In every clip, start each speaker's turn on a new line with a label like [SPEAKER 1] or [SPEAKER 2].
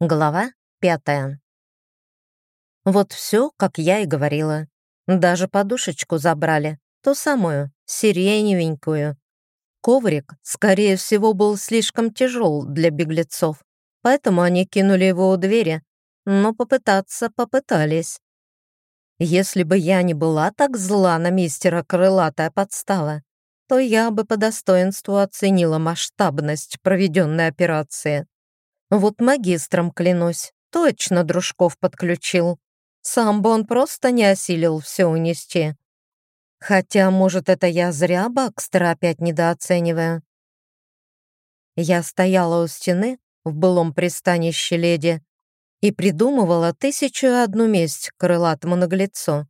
[SPEAKER 1] Глава пятая. Вот все, как я и говорила. Даже подушечку забрали, ту самую, сиреневенькую. Коврик, скорее всего, был слишком тяжел для беглецов, поэтому они кинули его у двери, но попытаться попытались. Если бы я не была так зла на мистера крылатая подстава, то я бы по достоинству оценила масштабность проведенной операции. Вот магистром клянусь, точно дружков подключил. Сам бы он просто не осилил все унести. Хотя, может, это я зря Бакстера опять недооцениваю. Я стояла у стены в былом пристанище леди и придумывала тысячу и одну месть крылатому наглецу.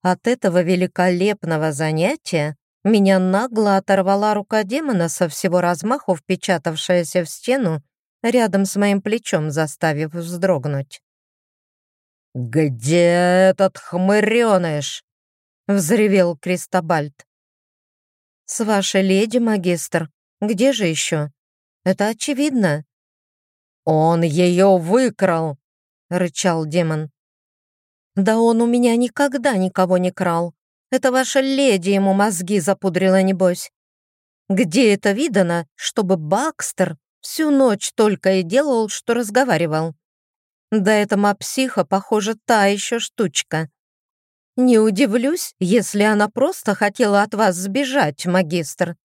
[SPEAKER 1] От этого великолепного занятия меня нагло оторвала рука демона со всего размаху, впечатавшаяся в стену рядом с моим плечом, заставив вздрогнуть. «Где этот хмыреныш?» — взревел Кристобальд. «С вашей леди, магистр. Где же еще? Это очевидно». «Он ее выкрал!» — рычал демон. «Да он у меня никогда никого не крал. Это ваша леди ему мозги запудрила, небось. Где это видано, чтобы Бакстер всю ночь только и делал, что разговаривал? Да эта мапсиха, похоже, та еще штучка. Не удивлюсь, если она просто хотела от вас сбежать, магистр.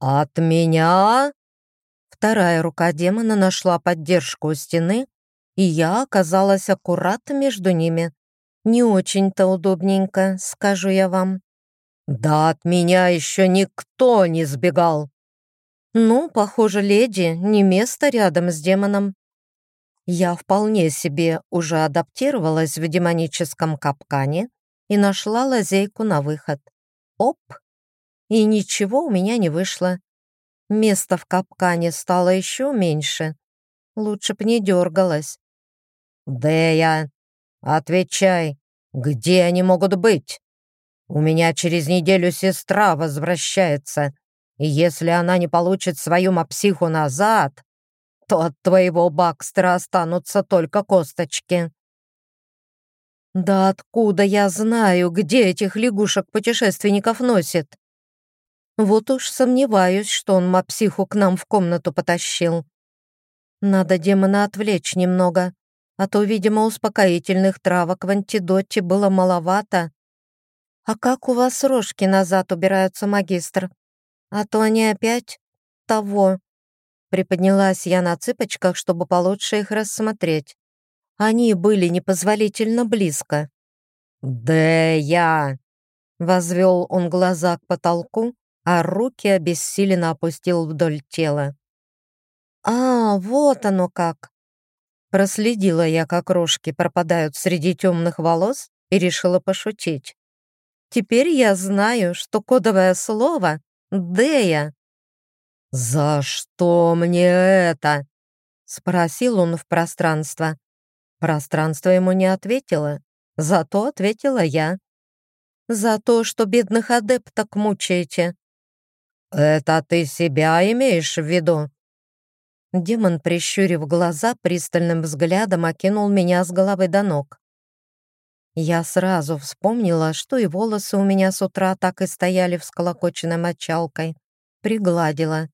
[SPEAKER 1] От меня? Вторая рука демона нашла поддержку у стены, и я оказалась аккуратно между ними. Не очень-то удобненько, скажу я вам. Да от меня еще никто не сбегал. Ну, похоже, леди, не место рядом с демоном. Я вполне себе уже адаптировалась в демоническом капкане и нашла лазейку на выход. Оп! И ничего у меня не вышло. Место в капкане стало еще меньше. Лучше б не дергалась. «Дея, «Отвечай, где они могут быть? У меня через неделю сестра возвращается, и если она не получит свою мапсиху назад, то от твоего Бакстера останутся только косточки». «Да откуда я знаю, где этих лягушек-путешественников носит?» Вот уж сомневаюсь, что он мапсиху к нам в комнату потащил. Надо демона отвлечь немного а то, видимо, успокоительных травок в антидоте было маловато. А как у вас рожки назад убираются, магистр? А то они опять того. Приподнялась я на цыпочках, чтобы получше их рассмотреть. Они были непозволительно близко. «Да я!» Возвел он глаза к потолку, а руки обессиленно опустил вдоль тела. «А, вот оно как!» Проследила я, как рожки пропадают среди темных волос, и решила пошутить. Теперь я знаю, что кодовое слово «Дея». «За что мне это?» — спросил он в пространство. Пространство ему не ответило, зато ответила я. «За то, что бедных адепток мучаете». «Это ты себя имеешь в виду?» Демон, прищурив глаза, пристальным взглядом окинул меня с головы до ног. Я сразу вспомнила, что и волосы у меня с утра так и стояли всколокоченной мочалкой. Пригладила.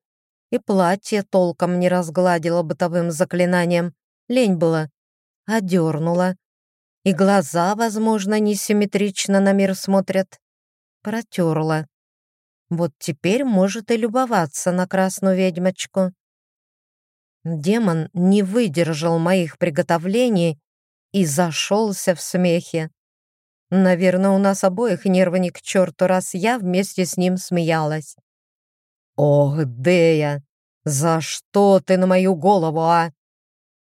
[SPEAKER 1] И платье толком не разгладила бытовым заклинанием. Лень было. Одернула. И глаза, возможно, несимметрично на мир смотрят. Протерла. Вот теперь может и любоваться на красную ведьмочку. Демон не выдержал моих приготовлений и зашелся в смехе. Наверное, у нас обоих нервы ни к черту, раз я вместе с ним смеялась. «Ох, Дея, за что ты на мою голову, а?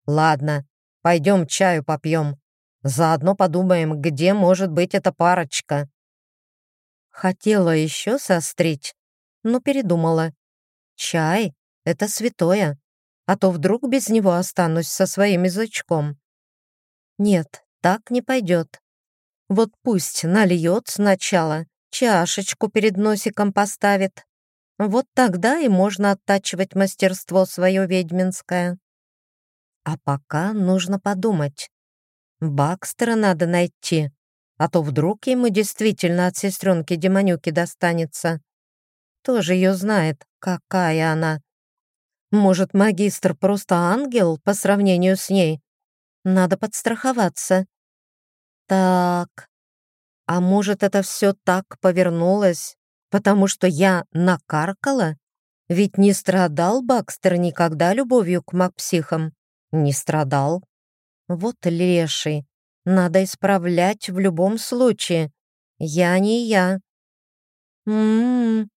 [SPEAKER 1] Ладно, пойдем чаю попьем. Заодно подумаем, где может быть эта парочка». Хотела еще сострить, но передумала. Чай — это святое а то вдруг без него останусь со своим язычком. Нет, так не пойдет. Вот пусть нальет сначала, чашечку перед носиком поставит. Вот тогда и можно оттачивать мастерство свое ведьминское. А пока нужно подумать. Бакстера надо найти, а то вдруг ему действительно от сестренки Демонюки достанется. Тоже ее знает, какая она. Может, магистр просто ангел по сравнению с ней? Надо подстраховаться. Так, а может, это все так повернулось, потому что я накаркала? Ведь не страдал Бакстер никогда любовью к магпсихам. Не страдал. Вот леший. Надо исправлять в любом случае. Я не я. Ммм,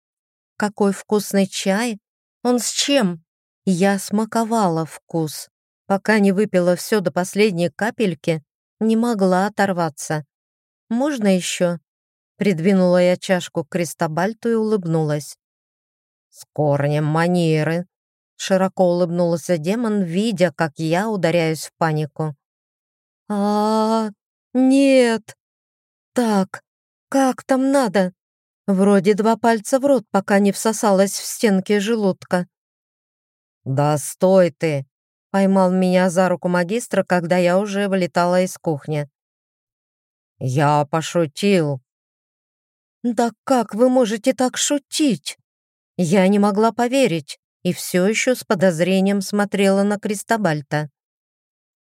[SPEAKER 1] какой вкусный чай. Он с чем? Я смаковала вкус. Пока не выпила все до последней капельки, не могла оторваться. «Можно еще?» Придвинула я чашку к Кристобальту и улыбнулась. «С корнем манеры!» Широко улыбнулся демон, видя, как я ударяюсь в панику. а, -а, -а нет! Так, как там надо? Вроде два пальца в рот, пока не всосалась в стенки желудка. «Да стой ты!» — поймал меня за руку магистра, когда я уже вылетала из кухни. «Я пошутил!» «Да как вы можете так шутить?» Я не могла поверить и все еще с подозрением смотрела на Кристобальта.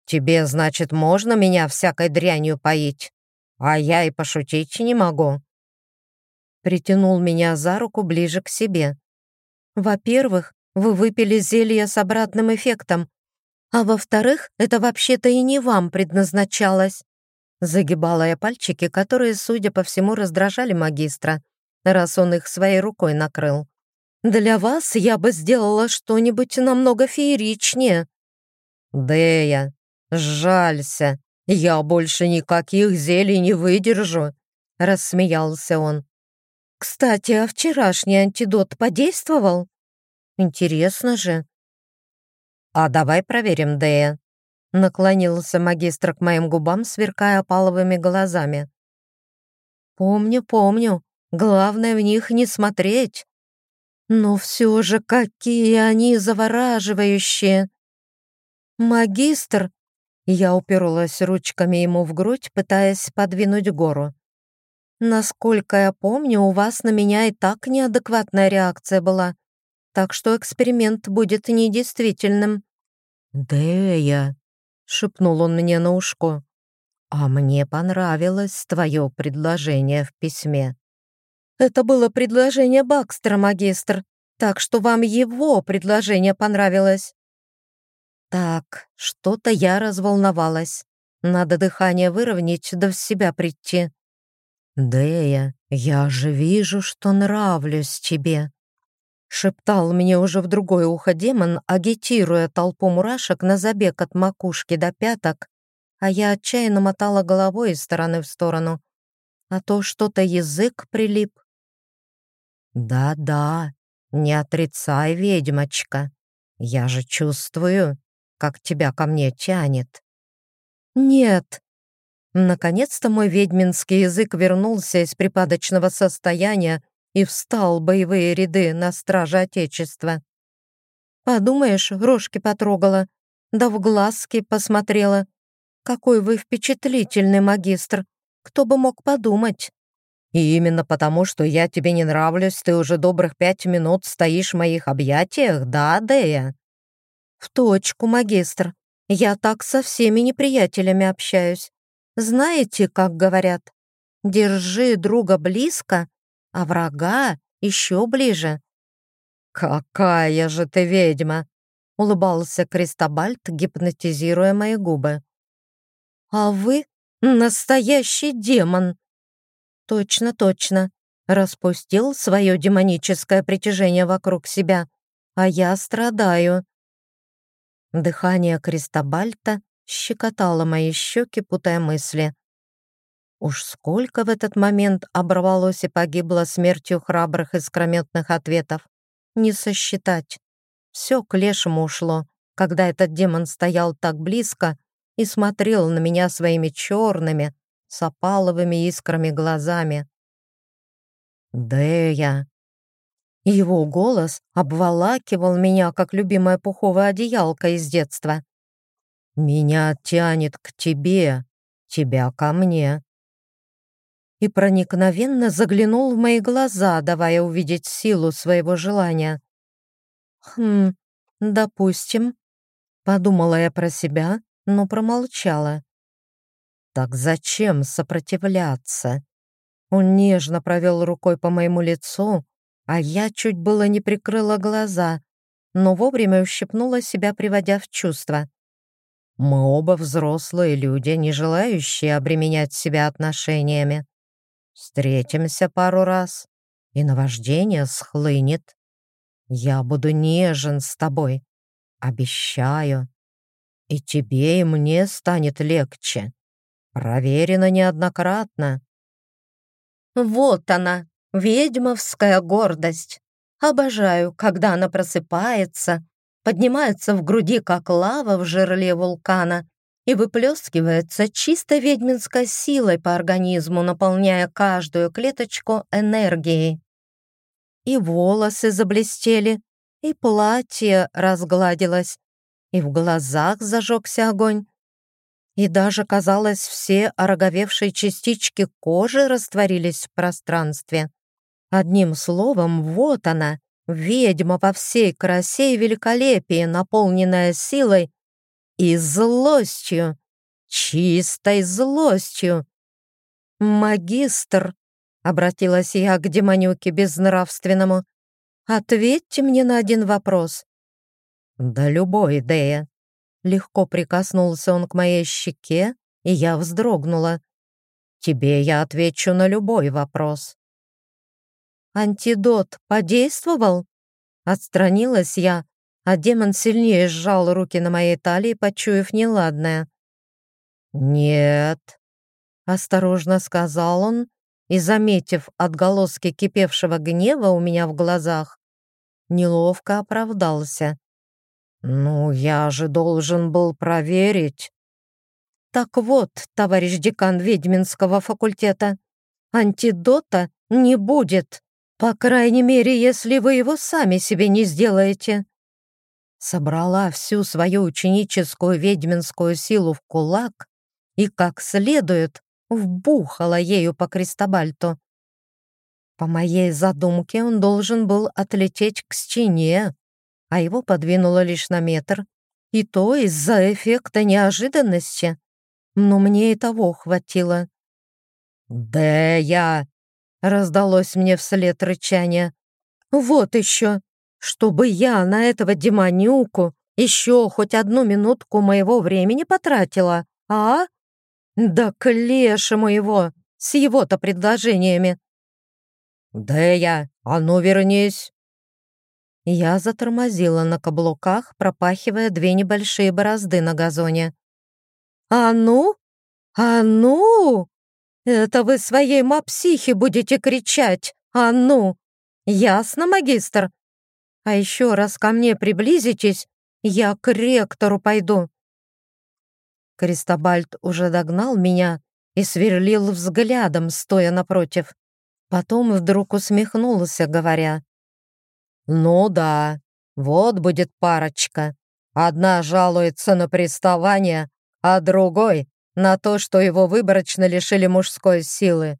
[SPEAKER 1] «Тебе, значит, можно меня всякой дрянью поить, а я и пошутить не могу?» Притянул меня за руку ближе к себе. «Во-первых, вы выпили зелье с обратным эффектом, а во-вторых, это вообще-то и не вам предназначалось». Загибала я пальчики, которые, судя по всему, раздражали магистра, раз он их своей рукой накрыл. Для вас я бы сделала что-нибудь намного фееричнее». «Дея, жалься, я больше никаких зелий не выдержу», — рассмеялся он. «Кстати, а вчерашний антидот подействовал? Интересно же». «А давай проверим, Дея», — наклонился магистр к моим губам, сверкая опаловыми глазами. «Помню, помню. Главное в них не смотреть. Но все же какие они завораживающие! Магистр! Я уперлась ручками ему в грудь, пытаясь подвинуть гору. Насколько я помню, у вас на меня и так неадекватная реакция была, так что эксперимент будет недействительным. «Дея», — шепнул он мне на ушко, — «а мне понравилось твое предложение в письме». Это было предложение Бакстера, магистр, так что вам его предложение понравилось. Так, что-то я разволновалась. Надо дыхание выровнять, да в себя прийти. «Дея, я же вижу, что нравлюсь тебе», — шептал мне уже в другое ухо демон, агитируя толпу мурашек на забег от макушки до пяток, а я отчаянно мотала головой из стороны в сторону. А то что-то язык прилип. «Да-да, не отрицай, ведьмочка. Я же чувствую, как тебя ко мне тянет». «Нет». Наконец-то мой ведьминский язык вернулся из припадочного состояния и встал боевые ряды на страже Отечества. «Подумаешь, рожки потрогала, да в глазки посмотрела. Какой вы впечатлительный магистр! Кто бы мог подумать?» И именно потому, что я тебе не нравлюсь, ты уже добрых пять минут стоишь в моих объятиях, да, Дея?» «В точку, магистр. Я так со всеми неприятелями общаюсь. Знаете, как говорят, держи друга близко, а врага еще ближе». «Какая же ты ведьма!» — улыбался Кристобальт, гипнотизируя мои губы. «А вы настоящий демон!» Точно, точно. Распустил свое демоническое притяжение вокруг себя, а я страдаю. Дыхание Кристобальта щекотало мои щеки, путая мысли. Уж сколько в этот момент оборвалось и погибло смертью храбрых искрометных ответов. Не сосчитать. Все к лешему ушло, когда этот демон стоял так близко и смотрел на меня своими черными, с опаловыми искрами глазами. «Дэя!» Его голос обволакивал меня, как любимая пуховая одеялка из детства. Меня тянет к тебе, тебя ко мне. И проникновенно заглянул в мои глаза, давая увидеть силу своего желания. Хм, допустим, подумала я про себя, но промолчала. Так зачем сопротивляться? Он нежно провел рукой по моему лицу, а я чуть было не прикрыла глаза, но вовремя ущипнула себя, приводя в чувство. Мы оба взрослые люди, не желающие обременять себя отношениями. Встретимся пару раз, и наваждение схлынет. Я буду нежен с тобой, обещаю. И тебе, и мне станет легче. Проверено неоднократно. Вот она, ведьмовская гордость. Обожаю, когда она просыпается поднимается в груди, как лава в жерле вулкана, и выплескивается чисто ведьминской силой по организму, наполняя каждую клеточку энергией. И волосы заблестели, и платье разгладилось, и в глазах зажегся огонь, и даже, казалось, все ороговевшие частички кожи растворились в пространстве. Одним словом, вот она, Ведьма по всей красе и великолепии, наполненная силой и злостью, чистой злостью. «Магистр», — обратилась я к демонюке безнравственному, «ответьте мне на один вопрос». «Да любой, Дея». Легко прикоснулся он к моей щеке, и я вздрогнула. «Тебе я отвечу на любой вопрос». «Антидот подействовал?» Отстранилась я, а демон сильнее сжал руки на моей талии, почуяв неладное. «Нет», — осторожно сказал он, и, заметив отголоски кипевшего гнева у меня в глазах, неловко оправдался. «Ну, я же должен был проверить». «Так вот, товарищ декан ведьминского факультета, антидота не будет!» По крайней мере, если вы его сами себе не сделаете. Собрала всю свою ученическую ведьминскую силу в кулак и как следует вбухала ею по Кристобальту. По моей задумке он должен был отлететь к стене, а его подвинуло лишь на метр, и то из-за эффекта неожиданности. Но мне и того хватило. «Да я...» Раздалось мне вслед рычание. «Вот еще! Чтобы я на этого демонюку еще хоть одну минутку моего времени потратила, а? Да к лешему его, с его-то предложениями!» «Да я, а ну вернись!» Я затормозила на каблуках, пропахивая две небольшие борозды на газоне. «А ну? А ну?» «Это вы своей мапсихе будете кричать! А ну! Ясно, магистр? А еще раз ко мне приблизитесь, я к ректору пойду!» Кристобальд уже догнал меня и сверлил взглядом, стоя напротив. Потом вдруг усмехнулся, говоря, «Ну да, вот будет парочка. Одна жалуется на приставание, а другой на то, что его выборочно лишили мужской силы.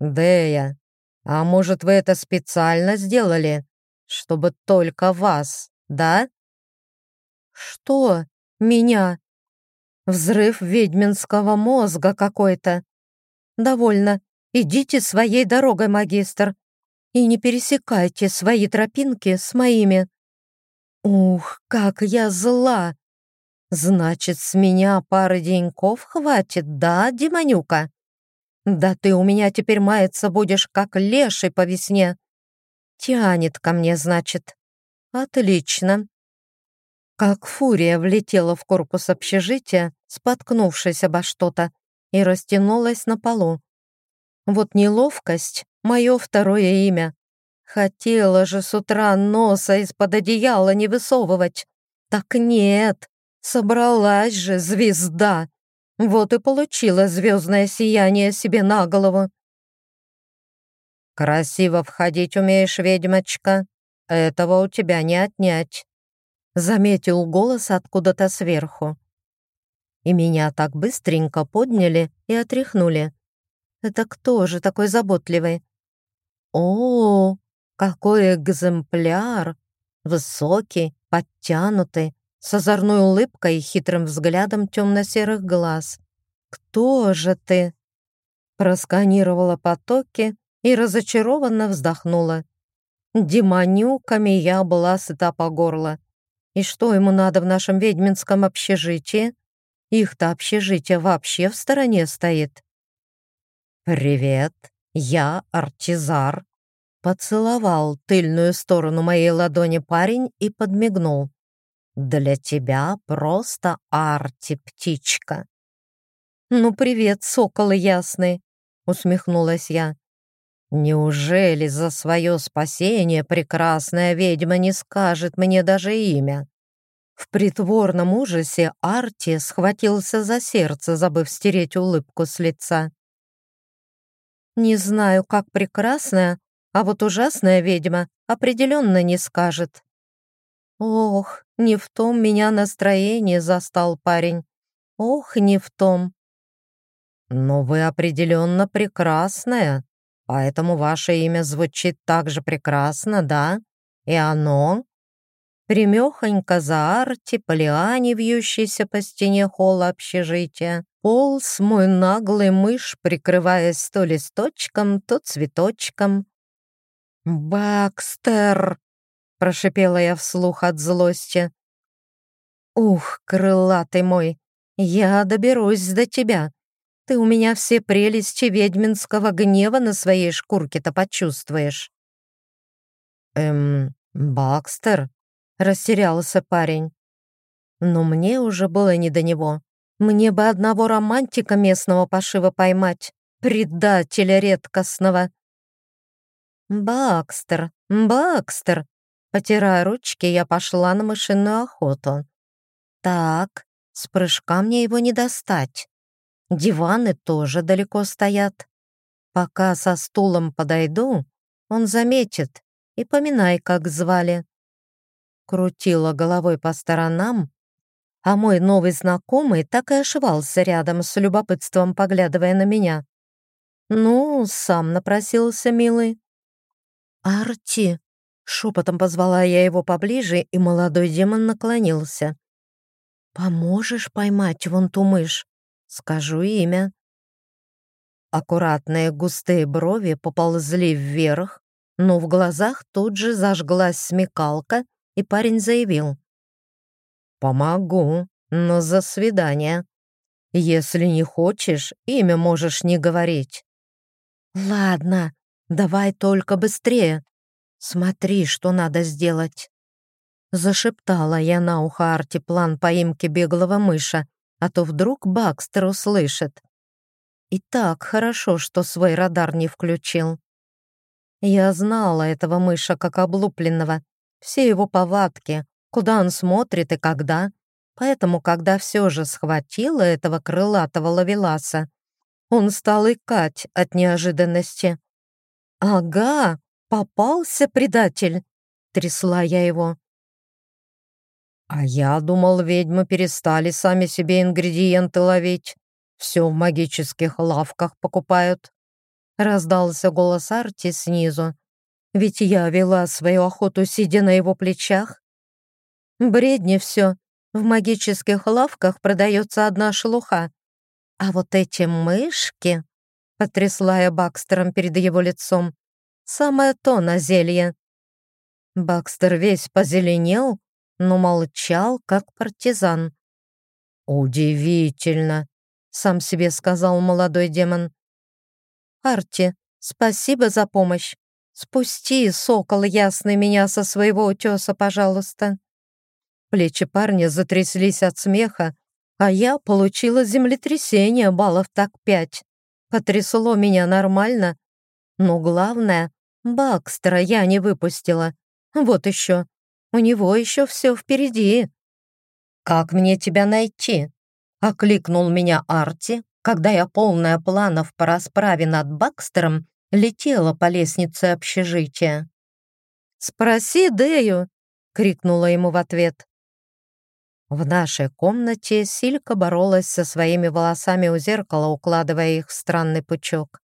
[SPEAKER 1] Дея, а может, вы это специально сделали, чтобы только вас, да? Что? Меня? Взрыв ведьминского мозга какой-то. Довольно. Идите своей дорогой, магистр, и не пересекайте свои тропинки с моими. Ух, как я зла! Значит, с меня пары деньков хватит, да, Демонюка? Да ты у меня теперь маяться будешь, как леший по весне. Тянет ко мне, значит. Отлично. Как фурия влетела в корпус общежития, споткнувшись обо что-то, и растянулась на полу. Вот неловкость — мое второе имя. Хотела же с утра носа из-под одеяла не высовывать. Так нет, Собралась же звезда. Вот и получила звездное сияние себе на голову. «Красиво входить умеешь, ведьмочка. Этого у тебя не отнять», — заметил голос откуда-то сверху. и меня так быстренько подняли и отряхнули. Это кто же такой заботливый? О, какой экземпляр! Высокий, подтянутый, с озорной улыбкой и хитрым взглядом темно-серых глаз. «Кто же ты?» Просканировала потоки и разочарованно вздохнула. Демонюками я была сыта по горло. И что ему надо в нашем ведьминском общежитии? Их-то общежитие вообще в стороне стоит. «Привет, я Артизар», Поцеловал тыльную сторону моей ладони парень и подмигнул. «Для тебя просто Арти, птичка». «Ну, привет, сокол ясный», — усмехнулась я. «Неужели за свое спасение прекрасная ведьма не скажет мне даже имя?» В притворном ужасе Арти схватился за сердце, забыв стереть улыбку с лица. «Не знаю, как прекрасная, а вот ужасная ведьма определенно не скажет. Ох, не в том меня настроение застал парень. Ох, не в том. Но вы определенно прекрасная, поэтому ваше имя звучит так же прекрасно, да? И оно примехонько за арти по вьющейся по стене холла общежития, полз мой наглый мышь, прикрываясь то листочком, то цветочком. «Бакстер!» — прошипела я вслух от злости. «Ух, крылатый мой, я доберусь до тебя. Ты у меня все прелести ведьминского гнева на своей шкурке-то почувствуешь». «Эм, Бакстер?» — растерялся парень. Но мне уже было не до него. Мне бы одного романтика местного пошива поймать, предателя редкостного. «Бакстер, Бакстер!» Потирая ручки, я пошла на мышиную охоту. «Так, с прыжка мне его не достать. Диваны тоже далеко стоят. Пока со стулом подойду, он заметит и поминай, как звали». Крутила головой по сторонам, а мой новый знакомый так и ошивался рядом с любопытством, поглядывая на меня. «Ну, сам напросился, милый». «Арти!» — шепотом позвала я его поближе, и молодой демон наклонился. «Поможешь поймать вон ту мышь? Скажу имя». Аккуратные густые брови поползли вверх, но в глазах тут же зажглась смекалка, и парень заявил. «Помогу, но за свидание. Если не хочешь, имя можешь не говорить». «Ладно», «Давай только быстрее! Смотри, что надо сделать!» Зашептала я на ухо Арти план поимки беглого мыша, а то вдруг Бакстер услышит. И так хорошо, что свой радар не включил. Я знала этого мыша как облупленного, все его повадки, куда он смотрит и когда. Поэтому, когда все же схватила этого крылатого лавеласа, он стал икать от неожиданности. «Ага, попался предатель!» — трясла я его. «А я думал, ведьмы перестали сами себе ингредиенты ловить. Все в магических лавках покупают». Раздался голос Арти снизу. «Ведь я вела свою охоту, сидя на его плечах». «Бредни все. В магических лавках продается одна шелуха. А вот эти мышки...» Потрясла я Бакстером перед его лицом. «Самое то на зелье». Бакстер весь позеленел, но молчал, как партизан. «Удивительно», — сам себе сказал молодой демон. «Арти, спасибо за помощь. Спусти, сокол ясный, меня со своего утеса, пожалуйста». Плечи парня затряслись от смеха, а я получила землетрясение баллов так пять. Потрясло меня нормально. Но главное, Бакстера я не выпустила. Вот еще. У него еще все впереди. «Как мне тебя найти?» — окликнул меня Арти, когда я, полная планов по расправе над Бакстером, летела по лестнице общежития. «Спроси Дэю!» — крикнула ему в ответ. В нашей комнате Силька боролась со своими волосами у зеркала, укладывая их в странный пучок.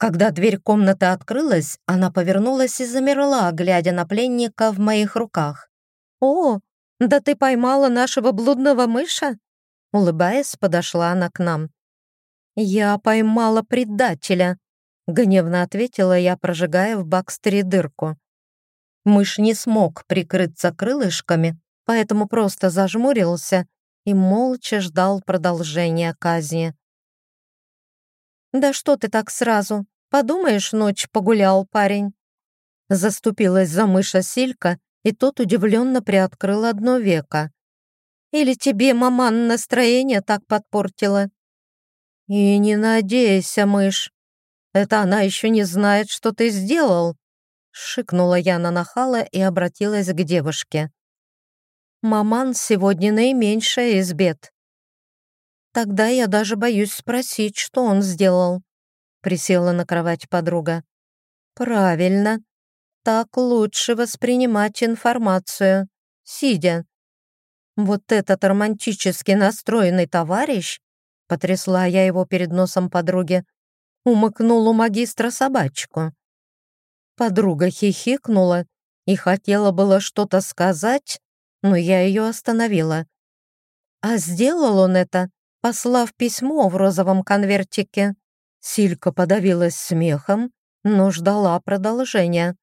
[SPEAKER 1] Когда дверь комнаты открылась, она повернулась и замерла, глядя на пленника в моих руках. «О, да ты поймала нашего блудного мыша?» Улыбаясь, подошла она к нам. «Я поймала предателя», — гневно ответила я, прожигая в Бакстере дырку. Мышь не смог прикрыться крылышками, поэтому просто зажмурился и молча ждал продолжения казни. «Да что ты так сразу? Подумаешь, ночь погулял парень». Заступилась за мыша Силька, и тот удивленно приоткрыл одно веко. «Или тебе маман настроение так подпортила?» «И не надейся, мышь. Это она еще не знает, что ты сделал», шикнула я на нахала и обратилась к девушке. Маман сегодня наименьшая из бед. Тогда я даже боюсь спросить, что он сделал. Присела на кровать подруга. Правильно. Так лучше воспринимать информацию, сидя. Вот этот романтически настроенный товарищ, потрясла я его перед носом подруги, умыкнул у магистра собачку. Подруга хихикнула и хотела было что-то сказать, но я ее остановила. А сделал он это, послав письмо в розовом конвертике. Силька подавилась смехом, но ждала продолжения,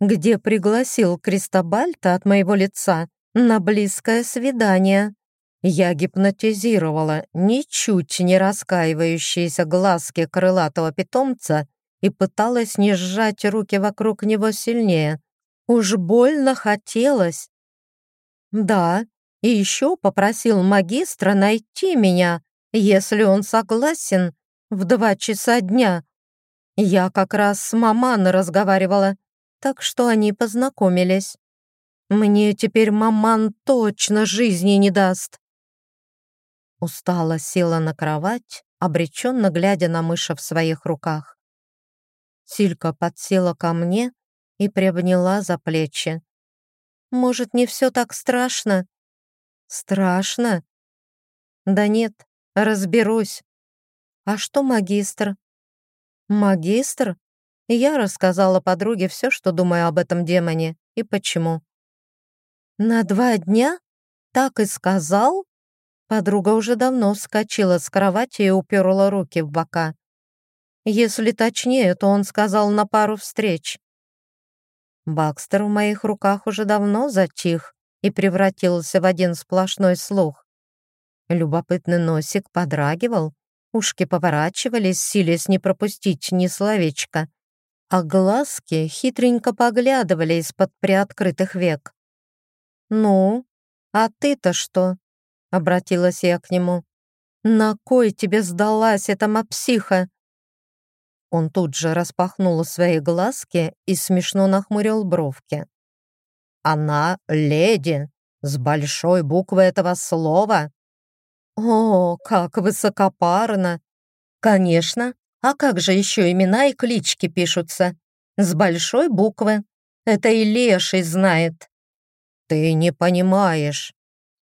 [SPEAKER 1] где пригласил Кристобальта от моего лица на близкое свидание. Я гипнотизировала ничуть не раскаивающиеся глазки крылатого питомца и пыталась не сжать руки вокруг него сильнее. Уж больно хотелось, да, и еще попросил магистра найти меня, если он согласен, в два часа дня. Я как раз с маман разговаривала, так что они познакомились. Мне теперь маман точно жизни не даст. Устала села на кровать, обреченно глядя на мыша в своих руках. Силька подсела ко мне и приобняла за плечи. Может, не все так страшно? Страшно? Да нет, разберусь. А что магистр? Магистр? Я рассказала подруге все, что думаю об этом демоне и почему. На два дня? Так и сказал? Подруга уже давно вскочила с кровати и уперла руки в бока. Если точнее, то он сказал на пару встреч. Бакстер в моих руках уже давно затих и превратился в один сплошной слух. Любопытный носик подрагивал, ушки поворачивались, силясь не пропустить ни словечка, а глазки хитренько поглядывали из-под приоткрытых век. «Ну, а ты-то что?» — обратилась я к нему. «На кой тебе сдалась эта мапсиха?» Он тут же распахнул свои глазки и смешно нахмурил бровки. «Она леди, с большой буквы этого слова». «О, как высокопарно!» «Конечно, а как же еще имена и клички пишутся? С большой буквы. Это и леший знает». «Ты не понимаешь».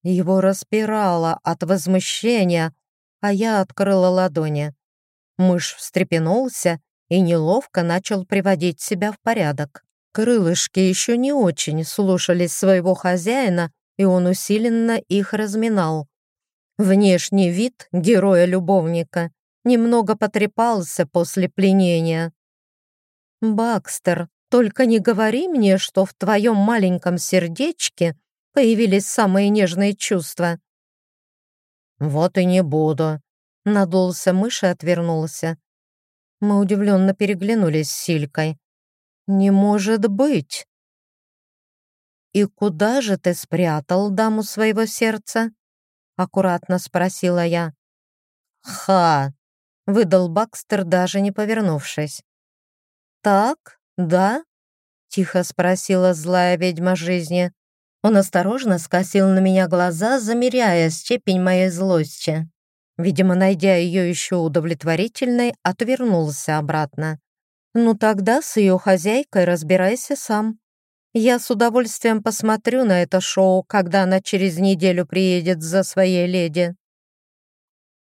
[SPEAKER 1] Его распирало от возмущения, а я открыла ладони. Мышь встрепенулся и неловко начал приводить себя в порядок. Крылышки еще не очень слушались своего хозяина, и он усиленно их разминал. Внешний вид героя-любовника немного потрепался после пленения. «Бакстер, только не говори мне, что в твоем маленьком сердечке появились самые нежные чувства». «Вот и не буду», Надулся мышь и отвернулся. Мы удивленно переглянулись с Силькой. «Не может быть!» «И куда же ты спрятал даму своего сердца?» Аккуратно спросила я. «Ха!» — выдал Бакстер, даже не повернувшись. «Так, да?» — тихо спросила злая ведьма жизни. Он осторожно скосил на меня глаза, замеряя степень моей злости. Видимо, найдя ее еще удовлетворительной, отвернулся обратно. «Ну тогда с ее хозяйкой разбирайся сам». Я с удовольствием посмотрю на это шоу, когда она через неделю приедет за своей леди.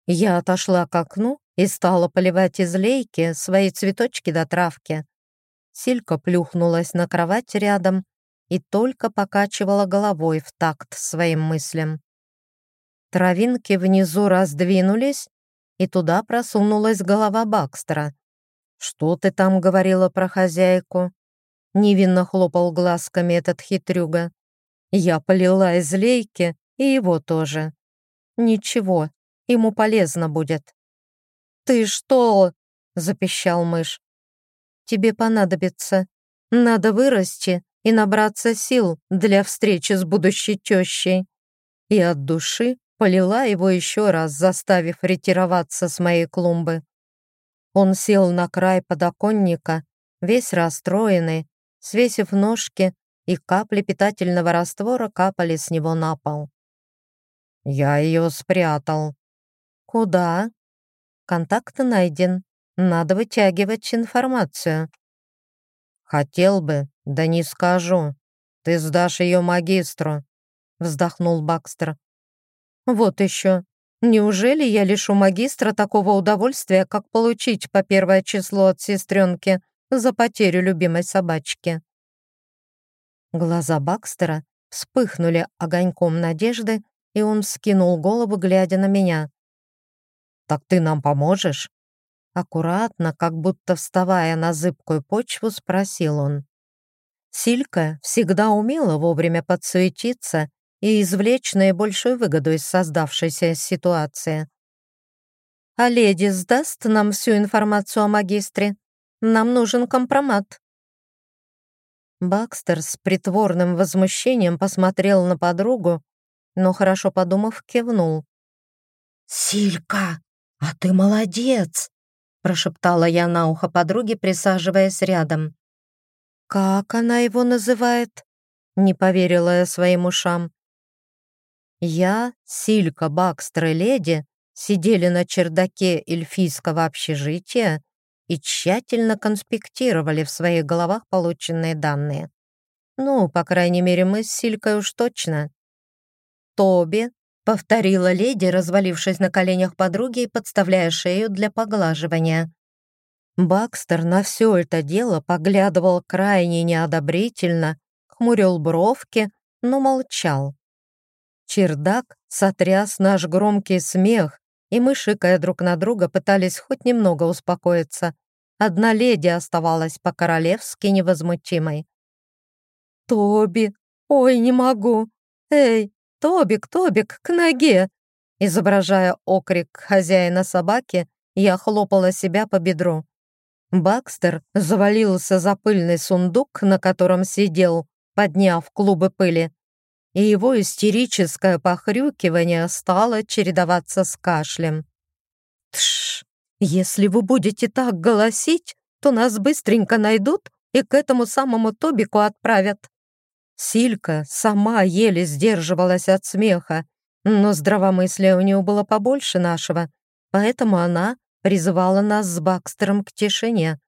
[SPEAKER 1] Я отошла к окну и стала поливать из лейки свои цветочки до травки. Силька плюхнулась на кровать рядом и только покачивала головой в такт своим мыслям. Травинки внизу раздвинулись, и туда просунулась голова Бакстера. «Что ты там говорила про хозяйку?» Невинно хлопал глазками этот хитрюга. Я полила из лейки, и его тоже. Ничего, ему полезно будет. «Ты что?» — запищал мышь. «Тебе понадобится. Надо вырасти и набраться сил для встречи с будущей тещей». И от души полила его еще раз, заставив ретироваться с моей клумбы. Он сел на край подоконника, весь расстроенный, свесив ножки, и капли питательного раствора капали с него на пол. «Я ее спрятал». «Куда?» «Контакт найден. Надо вытягивать информацию». «Хотел бы, да не скажу. Ты сдашь ее магистру», — вздохнул Бакстер. «Вот еще. Неужели я лишу магистра такого удовольствия, как получить по первое число от сестренки за потерю любимой собачки?» Глаза Бакстера вспыхнули огоньком надежды, и он скинул голову, глядя на меня. «Так ты нам поможешь?» Аккуратно, как будто вставая на зыбкую почву, спросил он. Силька всегда умела вовремя подсуетиться и извлечь наибольшую выгоду из создавшейся ситуации. «А леди сдаст нам всю информацию о магистре? Нам нужен компромат». Бакстер с притворным возмущением посмотрел на подругу, но, хорошо подумав, кивнул.
[SPEAKER 2] «Силька, а ты молодец!» прошептала я на ухо подруге, присаживаясь рядом.
[SPEAKER 1] «Как она его называет?» не поверила я своим ушам. Я, Силька, Бакстер и Леди сидели на чердаке эльфийского общежития и тщательно конспектировали в своих головах полученные данные. Ну, по крайней мере, мы с Силькой уж точно. «Тоби», — повторила леди, развалившись на коленях подруги и подставляя шею для поглаживания. Бакстер на все это дело поглядывал крайне неодобрительно, хмурил бровки, но молчал. Чердак сотряс наш громкий смех, и мы, шикая друг на друга, пытались хоть немного успокоиться. Одна леди оставалась по-королевски невозмутимой. «Тоби! Ой, не могу! Эй, Тобик, Тобик, к ноге!» Изображая окрик хозяина собаки, я хлопала себя по бедру. Бакстер завалился за пыльный сундук, на котором сидел, подняв клубы пыли, и его истерическое похрюкивание стало чередоваться с кашлем. «Тш! Если вы будете так голосить, то нас быстренько найдут и к этому самому Тобику отправят». Силька сама еле сдерживалась от смеха, но здравомыслия у нее было побольше нашего, поэтому она призывала нас с Бакстером к тишине.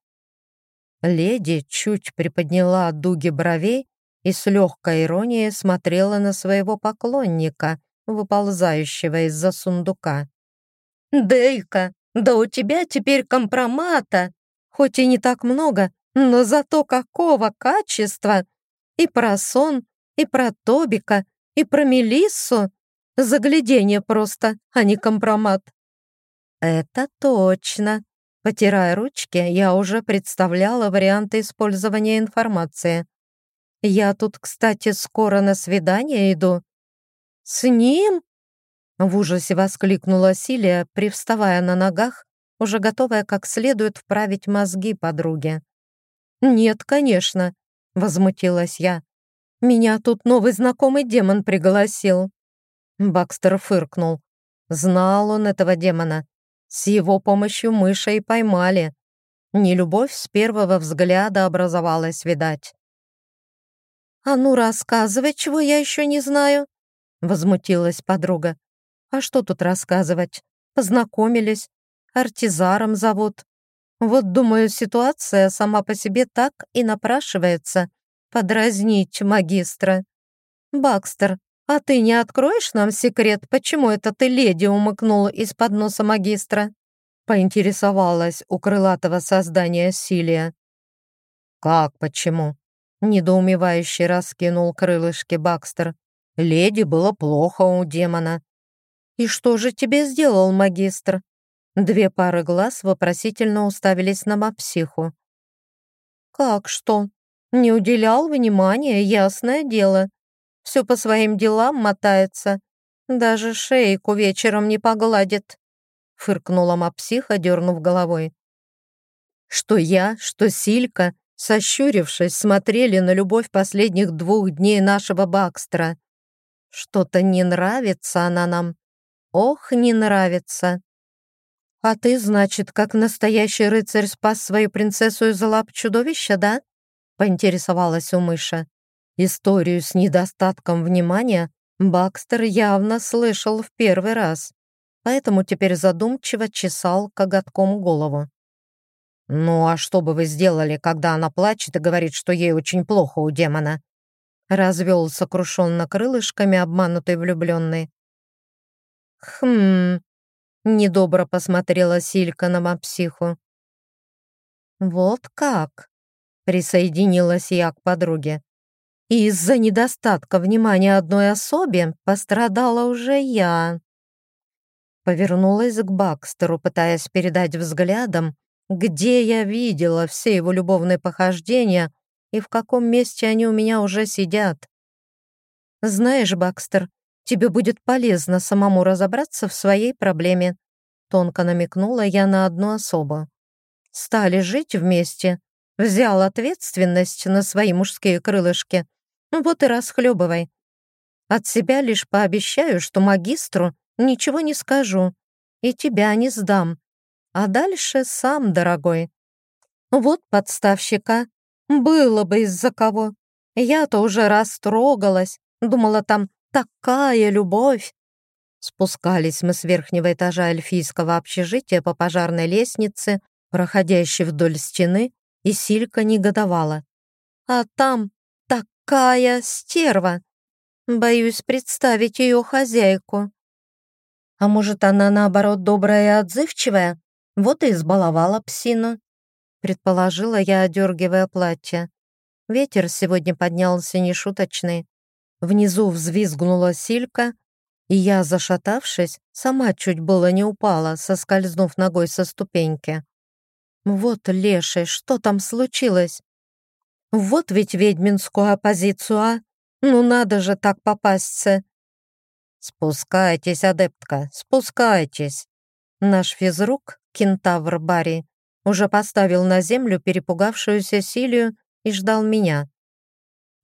[SPEAKER 1] Леди чуть приподняла дуги бровей и с легкой иронией смотрела на своего поклонника, выползающего из-за сундука. «Дейка, да у тебя теперь компромата! Хоть и не так много, но зато какого качества! И про сон, и про Тобика, и про Мелиссу! Заглядение просто, а не компромат!» «Это точно!» Потирая ручки, я уже представляла варианты использования информации. Я тут, кстати, скоро на свидание иду». «С ним?» В ужасе воскликнула Силия, привставая на ногах, уже готовая как следует вправить мозги подруге. «Нет, конечно», — возмутилась я. «Меня тут новый знакомый демон пригласил». Бакстер фыркнул. Знал он этого демона. С его помощью мыша и поймали. Нелюбовь с первого взгляда образовалась, видать. «А ну, рассказывай, чего я еще не знаю!» Возмутилась подруга. «А что тут рассказывать? Познакомились, артизаром зовут. Вот, думаю, ситуация сама по себе так и напрашивается. подразнить магистра. «Бакстер, а ты не откроешь нам секрет, почему это ты леди умыкнула из-под носа магистра?» поинтересовалась у крылатого создания Силия. «Как почему?» — недоумевающе раскинул крылышки Бакстер. «Леди было плохо у демона». «И что же тебе сделал магистр?» Две пары глаз вопросительно уставились на мапсиху. «Как что? Не уделял внимания, ясное дело. Все по своим делам мотается. Даже шейку вечером не погладит», — фыркнула мапсиха, дернув головой. Что я, что Силька, сощурившись, смотрели на любовь последних двух дней нашего Бакстера. Что-то не нравится она нам. Ох, не нравится. «А ты, значит, как настоящий рыцарь спас свою принцессу из лап чудовища, да?» — поинтересовалась у мыша. Историю с недостатком внимания Бакстер явно слышал в первый раз, поэтому теперь задумчиво чесал коготком голову. «Ну а что бы вы сделали, когда она плачет и говорит, что ей очень плохо у демона?» Развел сокрушенно крылышками обманутый влюбленный. «Хм...» Недобро посмотрела Силька на мапсиху. «Вот как?» — присоединилась я к подруге. «Из-за недостатка внимания одной особе пострадала уже я». Повернулась к Бакстеру, пытаясь передать взглядом, где я видела все его любовные похождения и в каком месте они у меня уже сидят. «Знаешь, Бакстер, Тебе будет полезно самому разобраться в своей проблеме. Тонко намекнула я на одну особу. Стали жить вместе. Взял ответственность на свои мужские крылышки. Ну вот и расхлебывай. От себя лишь пообещаю, что магистру ничего не скажу и тебя не сдам. А дальше сам, дорогой. Вот подставщика. Было бы из-за кого. Я-то уже растрогалась. Думала, там Такая любовь! Спускались мы с верхнего этажа эльфийского общежития по пожарной лестнице, проходящей вдоль стены, и Силька негодовала. А там такая стерва! Боюсь представить ее хозяйку. А может, она, наоборот, добрая и отзывчивая? Вот и избаловала псину. Предположила я, одергивая платье. Ветер сегодня поднялся нешуточный. Внизу взвизгнула силька, и я, зашатавшись, сама чуть было не упала, соскользнув ногой со ступеньки. Вот, леший, что там случилось? Вот ведь ведьминскую оппозицию, а? Ну надо же так попасться. Спускайтесь, адептка, спускайтесь. Наш физрук, кентавр Барри, уже поставил на землю перепугавшуюся Силию и ждал меня.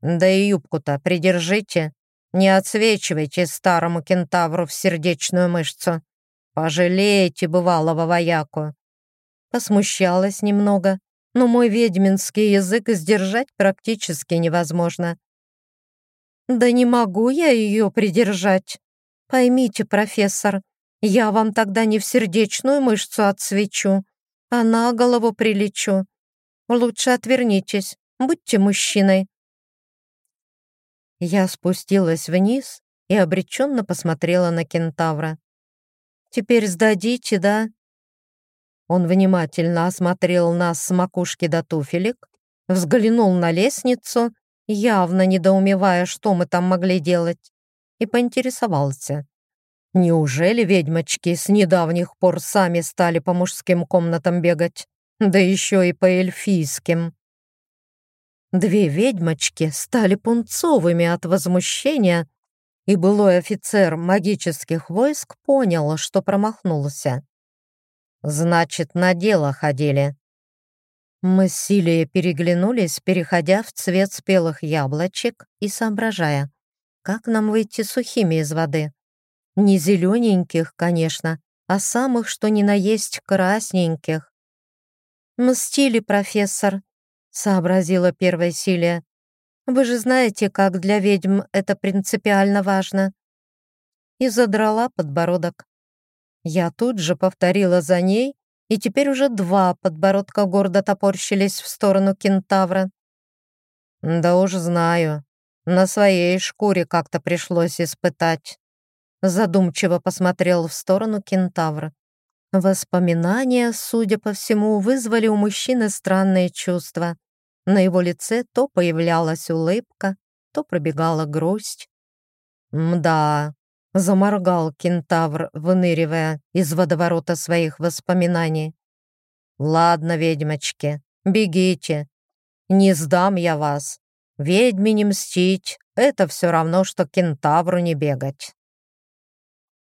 [SPEAKER 1] Да и юбку-то придержите. Не отсвечивайте старому кентавру в сердечную мышцу. Пожалейте бывалого вояку. Посмущалась немного, но мой ведьминский язык сдержать практически невозможно. Да не могу я ее придержать. Поймите, профессор, я вам тогда не в сердечную мышцу отсвечу, а на голову прилечу. Лучше отвернитесь, будьте мужчиной. Я спустилась вниз и обреченно посмотрела на кентавра. «Теперь сдадите, да?» Он внимательно осмотрел нас с макушки до туфелек, взглянул на лестницу, явно недоумевая, что мы там могли делать, и поинтересовался. «Неужели ведьмочки с недавних пор сами стали по мужским комнатам бегать? Да еще и по эльфийским?» Две ведьмочки стали пунцовыми от возмущения, и былой офицер магических войск понял, что промахнулся. «Значит, на дело ходили». Мы с Силией переглянулись, переходя в цвет спелых яблочек и соображая, как нам выйти сухими из воды. Не зелененьких, конечно, а самых, что ни на есть, красненьких. «Мстили, профессор», сообразила первая Силия. «Вы же знаете, как для ведьм это принципиально важно». И задрала подбородок. Я тут же повторила за ней, и теперь уже два подбородка гордо топорщились в сторону кентавра. Да уж знаю. На своей шкуре как-то пришлось испытать. Задумчиво посмотрел в сторону кентавра. Воспоминания, судя по всему, вызвали у мужчины странные чувства. На его лице то появлялась улыбка, то пробегала грусть. «Мда», — заморгал кентавр, выныривая из водоворота своих воспоминаний. «Ладно, ведьмочки, бегите. Не сдам я вас. Ведьме не мстить — это все равно, что кентавру не бегать».